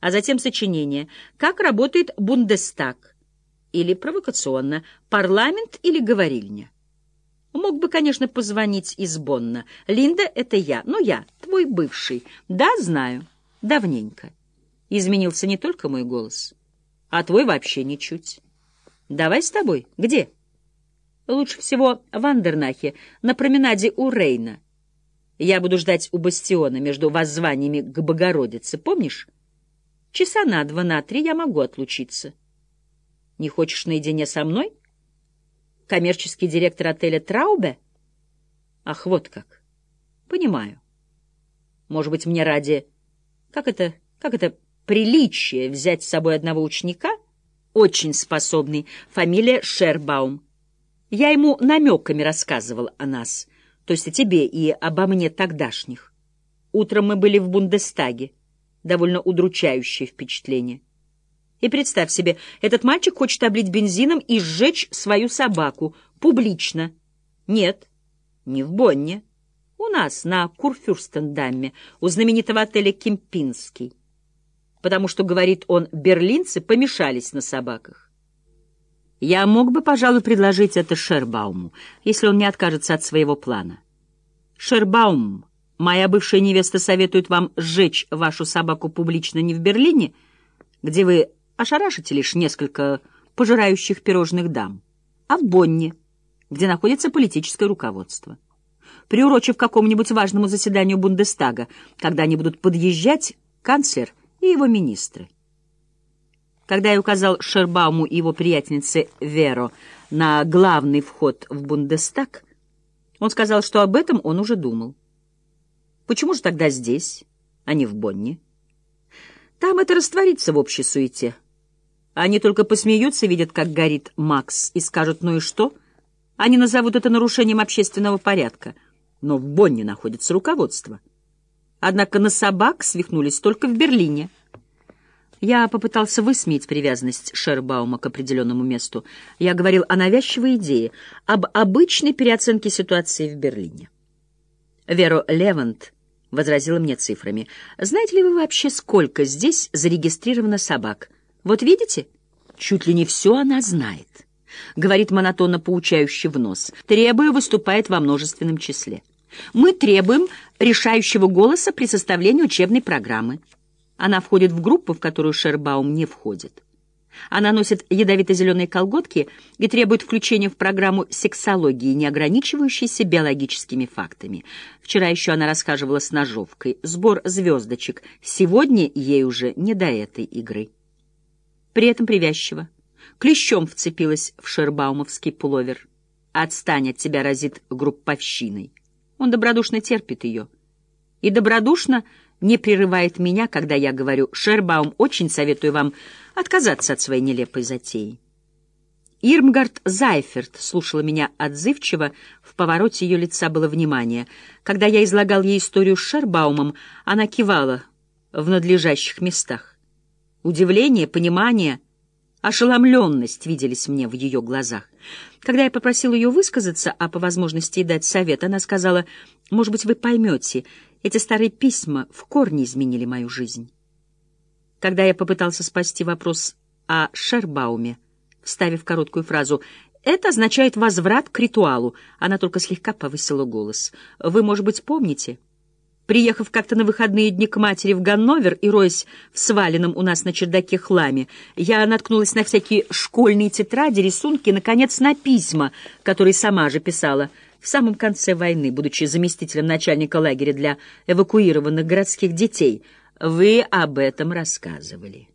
а затем сочинение «Как работает Бундестаг» или провокационно «Парламент или говорильня». Мог бы, конечно, позвонить из Бонна. Линда — это я, но я, твой бывший. Да, знаю, давненько. Изменился не только мой голос, а твой вообще ничуть. Давай с тобой. Где? Лучше всего в Андернахе, на променаде у Рейна. Я буду ждать у бастиона между воззваниями к Богородице, помнишь? Часа на два, на три я могу отлучиться. Не хочешь наедине со мной? Коммерческий директор отеля Траубе? Ах, вот как. Понимаю. Может быть, мне ради... Как это... Как это приличие взять с собой одного ученика? Очень способный. Фамилия Шербаум. Я ему намеками рассказывал о нас, то есть о тебе и обо мне тогдашних. Утром мы были в Бундестаге довольно удручающее впечатление. И представь себе, этот мальчик хочет облить бензином и сжечь свою собаку публично. Нет, не в Бонне. У нас, на Курфюрстендамме, у знаменитого отеля «Кемпинский». Потому что, говорит он, берлинцы помешались на собаках. Я мог бы, пожалуй, предложить это Шербауму, если он не откажется от своего плана. Шербаум Моя бывшая невеста советует вам сжечь вашу собаку публично не в Берлине, где вы ошарашите лишь несколько пожирающих пирожных дам, а в Бонне, где находится политическое руководство. Приурочив какому-нибудь важному заседанию Бундестага, когда они будут подъезжать канцлер и его министры. Когда я указал Шербауму и его приятельнице Веро на главный вход в Бундестаг, он сказал, что об этом он уже думал. Почему же тогда здесь, а не в Бонне? Там это растворится в общей суете. Они только посмеются, видят, как горит Макс, и скажут, ну и что? Они назовут это нарушением общественного порядка. Но в Бонне находится руководство. Однако на собак свихнулись только в Берлине. Я попытался высмеять привязанность Шербаума к определенному месту. Я говорил о навязчивой идее, об обычной переоценке ситуации в Берлине. Веро Левант — возразила мне цифрами. «Знаете ли вы вообще, сколько здесь зарегистрировано собак? Вот видите? Чуть ли не все она знает». Говорит монотонно поучающе в нос. Требуя выступает во множественном числе. Мы требуем решающего голоса при составлении учебной программы. Она входит в группу, в которую Шербаум не входит. Она носит ядовито-зеленые колготки и требует включения в программу сексологии, не ограничивающейся биологическими фактами. Вчера еще она рассказывала с ножовкой. Сбор звездочек. Сегодня ей уже не до этой игры. При этом привязчиво. Клещом вцепилась в шербаумовский пуловер. «Отстань от тебя», — разит групповщиной. Он добродушно терпит ее. И добродушно не прерывает меня, когда я говорю «Шербаум, очень советую вам отказаться от своей нелепой затеи». Ирмгард Зайферт слушала меня отзывчиво, в повороте ее лица было внимание. Когда я излагал ей историю с Шербаумом, она кивала в надлежащих местах. Удивление, понимание, ошеломленность виделись мне в ее глазах. Когда я попросил ее высказаться, а по возможности дать совет, она сказала, «Может быть, вы поймете, эти старые письма в корне изменили мою жизнь. Когда я попытался спасти вопрос о Шербауме, вставив короткую фразу «Это означает возврат к ритуалу», она только слегка повысила голос. «Вы, может быть, помните?» Приехав как-то на выходные дни к матери в Ганновер и роясь в сваленном у нас на чердаке хламе, я наткнулась на всякие школьные тетради, рисунки, наконец, на письма, которые сама же писала — в самом конце войны, будучи заместителем начальника лагеря для эвакуированных городских детей. Вы об этом рассказывали.